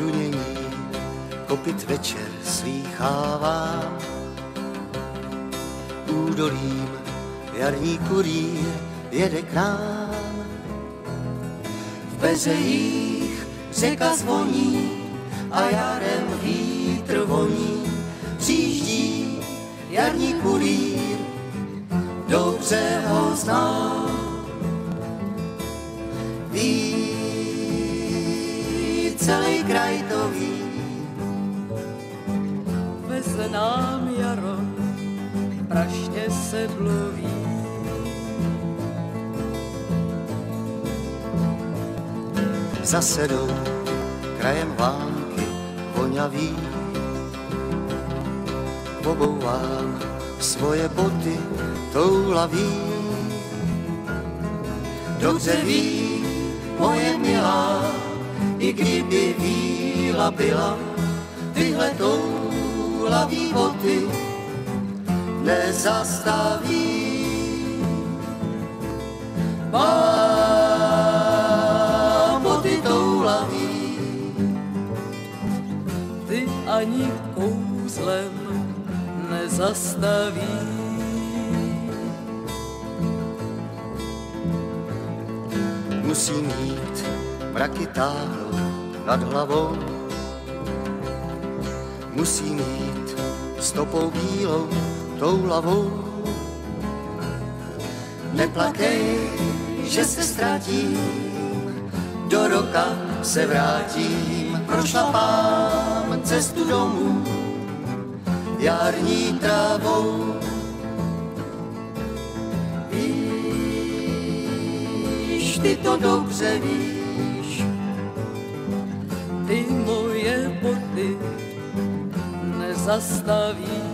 dunění kopit večer slýchávám. Údolím jarní kurýr jede k nám. V bezejích řeka zvoní a jarem vítr voní. Přijíždí jarní kurýr, dobře ho znám. Ví, celý kraj to ví. Veze nám jaro, prašně se mluví. Zase jdou krajem vánky voňavý. Obouvám svoje boty toulaví. Dobře ví, moje milá, i kdyby víla byla, tyhle toulavý boty nezastaví. Má boty toulavý, Ty ani kouzlem nezastaví. musí mít mraky táhnout nad hlavou. Musí mít stopou bílou toulavou. Neplakej, že se ztratím, do roka se vrátím, prošlapám cestu domů, jarní trávou. Víš, ty to dobře víš, Ty moje boty nezastaví.